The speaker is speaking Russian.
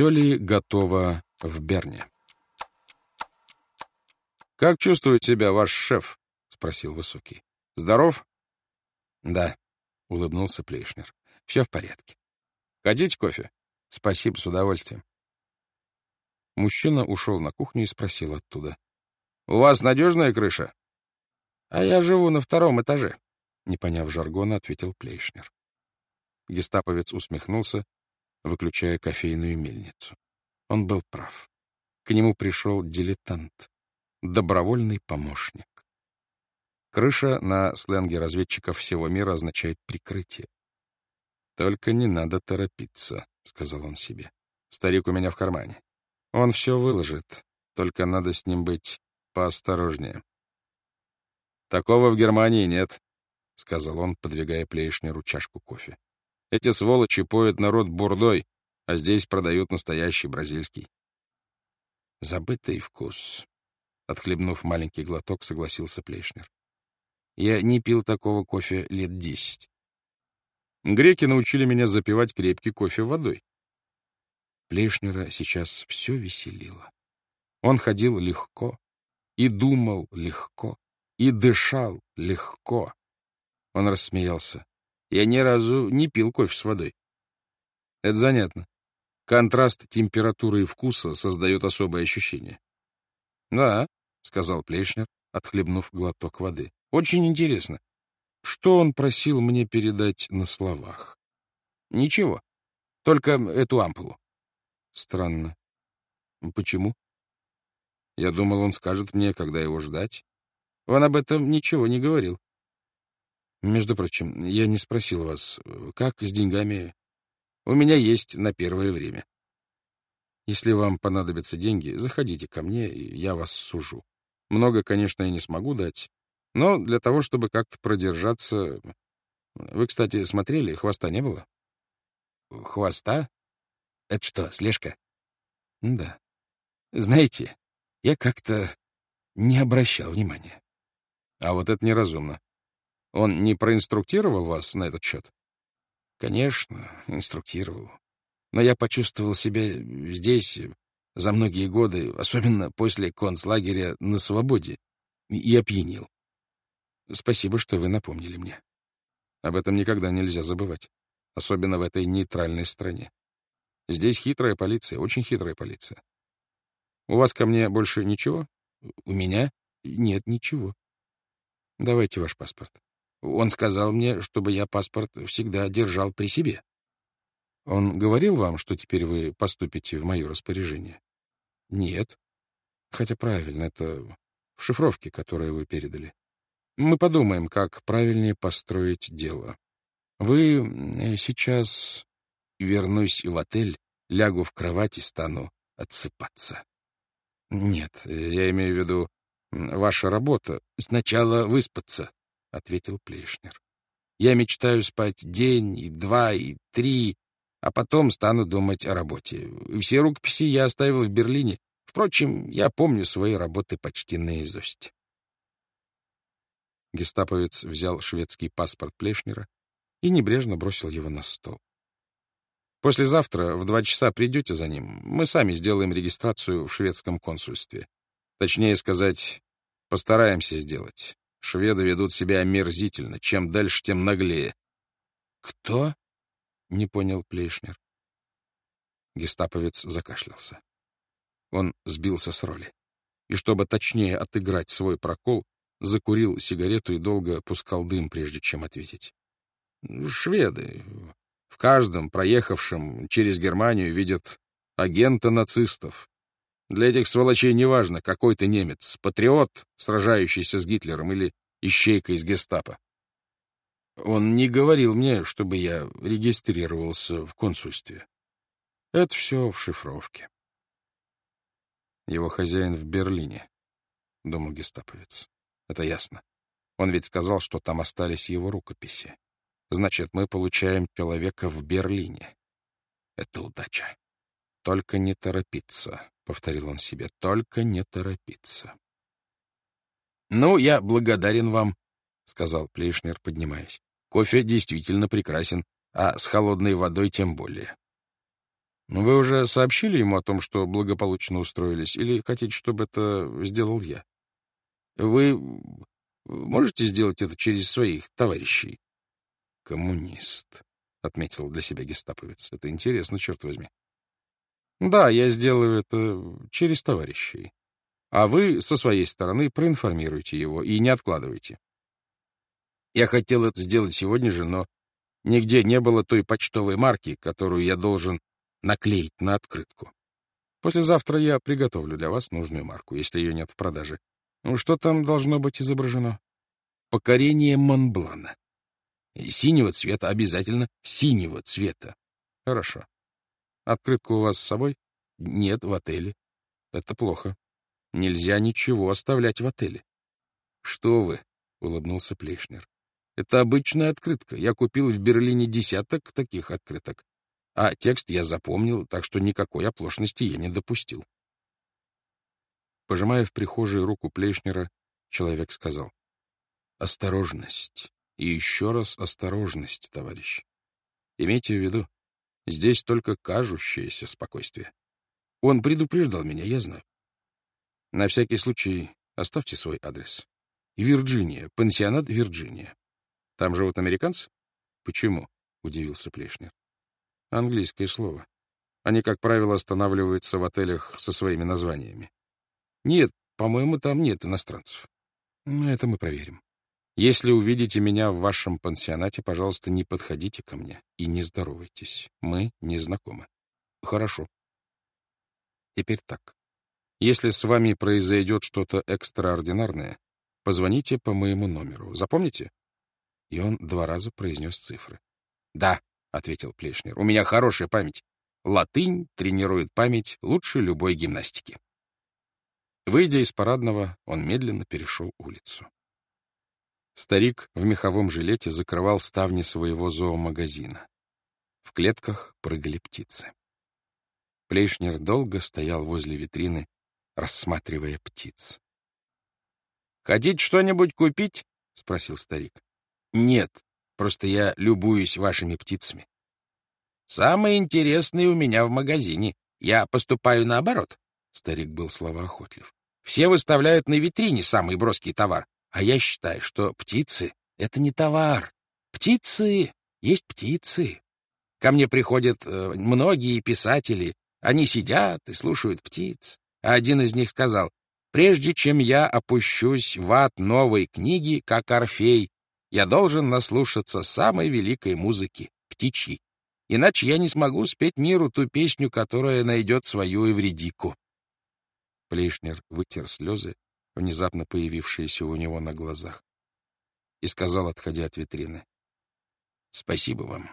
Все ли готово в Берне? «Как чувствует себя ваш шеф?» — спросил Высокий. «Здоров?» «Да», — улыбнулся Плейшнер. «Все в порядке». «Хотите кофе?» «Спасибо, с удовольствием». Мужчина ушел на кухню и спросил оттуда. «У вас надежная крыша?» «А я живу на втором этаже», — не поняв жаргона, ответил Плейшнер. Гестаповец усмехнулся, выключая кофейную мельницу. Он был прав. К нему пришел дилетант, добровольный помощник. Крыша на сленге разведчиков всего мира означает прикрытие. «Только не надо торопиться», — сказал он себе. «Старик у меня в кармане. Он все выложит, только надо с ним быть поосторожнее». «Такого в Германии нет», — сказал он, подвигая Плейшнеру чашку кофе. «Эти сволочи поют народ бурдой, а здесь продают настоящий бразильский». «Забытый вкус», — отхлебнув маленький глоток, согласился Плейшнер. «Я не пил такого кофе лет десять». Греки научили меня запивать крепкий кофе водой. Плейшнера сейчас все веселило. Он ходил легко и думал легко и дышал легко. Он рассмеялся. Я ни разу не пил кофе с водой. Это занятно. Контраст температуры и вкуса создает особое ощущение. — Да, — сказал Плешнер, отхлебнув глоток воды. — Очень интересно. Что он просил мне передать на словах? — Ничего. Только эту ампулу. — Странно. — Почему? — Я думал, он скажет мне, когда его ждать. Он об этом ничего не говорил. Между прочим, я не спросил вас, как с деньгами? У меня есть на первое время. Если вам понадобятся деньги, заходите ко мне, и я вас сужу. Много, конечно, я не смогу дать, но для того, чтобы как-то продержаться... Вы, кстати, смотрели, хвоста не было? Хвоста? Это что, слежка? Да. Знаете, я как-то не обращал внимания. А вот это неразумно. Он не проинструктировал вас на этот счет? Конечно, инструктировал. Но я почувствовал себя здесь за многие годы, особенно после концлагеря на свободе, и опьянил. Спасибо, что вы напомнили мне. Об этом никогда нельзя забывать, особенно в этой нейтральной стране. Здесь хитрая полиция, очень хитрая полиция. У вас ко мне больше ничего? У меня нет ничего. Давайте ваш паспорт. Он сказал мне, чтобы я паспорт всегда держал при себе. Он говорил вам, что теперь вы поступите в мое распоряжение? Нет. Хотя правильно, это в шифровке, которую вы передали. Мы подумаем, как правильнее построить дело. Вы сейчас вернусь в отель, лягу в кровать и стану отсыпаться. Нет, я имею в виду, ваша работа — сначала выспаться, — ответил Плейшнер. Я мечтаю спать день, и два, и три, а потом стану думать о работе. Все рукописи я оставил в Берлине. Впрочем, я помню свои работы почти наизусть. Гестаповец взял шведский паспорт Плешнера и небрежно бросил его на стол. Послезавтра в два часа придете за ним. Мы сами сделаем регистрацию в шведском консульстве. Точнее сказать, постараемся сделать. Шведы ведут себя омерзительно. Чем дальше, тем наглее. — Кто? — не понял Плейшнер. Гестаповец закашлялся. Он сбился с роли. И чтобы точнее отыграть свой прокол, закурил сигарету и долго пускал дым, прежде чем ответить. «Шведы. В каждом, проехавшем через Германию, видят агента нацистов. Для этих сволочей неважно, какой ты немец, патриот, сражающийся с Гитлером, или ищейка из гестапо. Он не говорил мне, чтобы я регистрировался в консульстве. Это все в шифровке. Его хозяин в Берлине, — думал гестаповец. Это ясно. Он ведь сказал, что там остались его рукописи. Значит, мы получаем человека в Берлине. Это удача. Только не торопиться, — повторил он себе, — только не торопиться. — Ну, я благодарен вам, — сказал Плейшнер, поднимаясь. Кофе действительно прекрасен, а с холодной водой тем более. Вы уже сообщили ему о том, что благополучно устроились, или хотите, чтобы это сделал я? Вы можете сделать это через своих товарищей? Коммунист, — отметил для себя гестаповец. Это интересно, черт возьми. Да, я сделаю это через товарищей. А вы со своей стороны проинформируйте его и не откладывайте. Я хотел это сделать сегодня же, но нигде не было той почтовой марки, которую я должен наклеить на открытку. Послезавтра я приготовлю для вас нужную марку, если ее нет в продаже. Ну, что там должно быть изображено? Покорение Монблана. Синего цвета, обязательно синего цвета. Хорошо. Открытку у вас с собой? Нет, в отеле. Это плохо. Нельзя ничего оставлять в отеле. Что вы? — улыбнулся Плешнер. Это обычная открытка. Я купил в Берлине десяток таких открыток. А текст я запомнил, так что никакой оплошности я не допустил. Пожимая в прихожей руку Плешнера, человек сказал. «Осторожность. И еще раз осторожность, товарищ. Имейте в виду, здесь только кажущееся спокойствие. Он предупреждал меня, я знаю. На всякий случай оставьте свой адрес. Вирджиния, пансионат Вирджиния. Там живут американцы? Почему? — удивился Плешнер. Английское слово. Они, как правило, останавливаются в отелях со своими названиями. Нет, по-моему, там нет иностранцев. Но это мы проверим. Если увидите меня в вашем пансионате, пожалуйста, не подходите ко мне и не здоровайтесь. Мы не знакомы. Хорошо. Теперь так. Если с вами произойдет что-то экстраординарное, позвоните по моему номеру. Запомните? И он два раза произнес цифры. — Да, — ответил Плешнер, — у меня хорошая память. Латынь тренирует память лучше любой гимнастики. Выйдя из парадного, он медленно перешел улицу. Старик в меховом жилете закрывал ставни своего зоомагазина. В клетках прыгали птицы. Плешнер долго стоял возле витрины, рассматривая птиц. — Хотите что-нибудь купить? — спросил старик. Нет, просто я любуюсь вашими птицами. Самые интересные у меня в магазине. Я поступаю наоборот. Старик был словоохотлив. Все выставляют на витрине самый броский товар, а я считаю, что птицы — это не товар. Птицы есть птицы. Ко мне приходят э, многие писатели. Они сидят и слушают птиц. А один из них сказал, «Прежде чем я опущусь в ад новой книги, как Орфей, я должен наслушаться самой великой музыки — птичьей. Иначе я не смогу спеть миру ту песню, которая найдет свою Эвредику. Плейшнер вытер слезы, внезапно появившиеся у него на глазах, и сказал, отходя от витрины, — Спасибо вам.